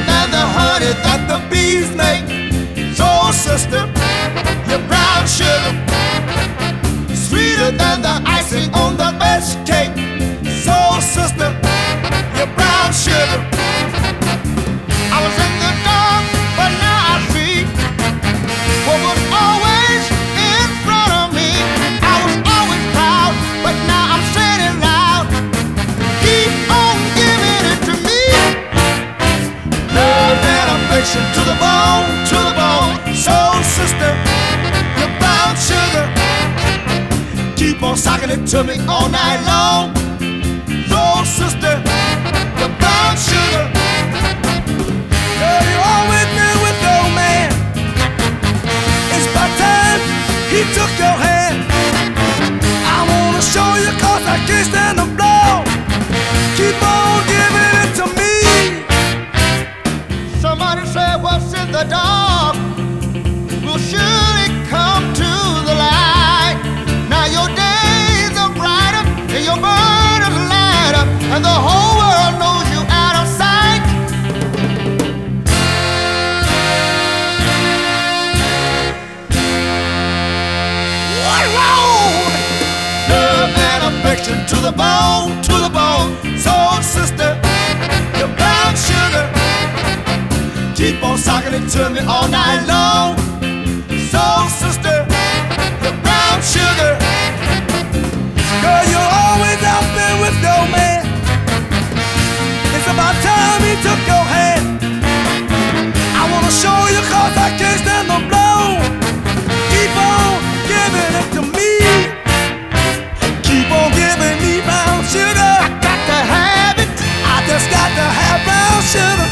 than the honey that the bees make. So, sister. Affection to the bone, to the bone. Soul sister, you brown sugar. Keep on socking it to me all night long. Soul sister, you brown sugar. Girl, you always been with no man. It's about time he took your hand. I wanna show you cause I can't stand the blow. Keep on what's in the dark will surely come to the light. Now your days are brighter and your burdens lighter, and the whole world knows you out of sight. What wrong? Love and affection to the bone, to the bone. Soul sister, talking it to me all night long. So, sister, the brown sugar. Girl, you're always out there with no man. It's about time he took your hand. I wanna show you cause I can't stand the blow. Keep on giving it to me. Keep on giving me brown sugar. I got to have it. I just got to have brown sugar.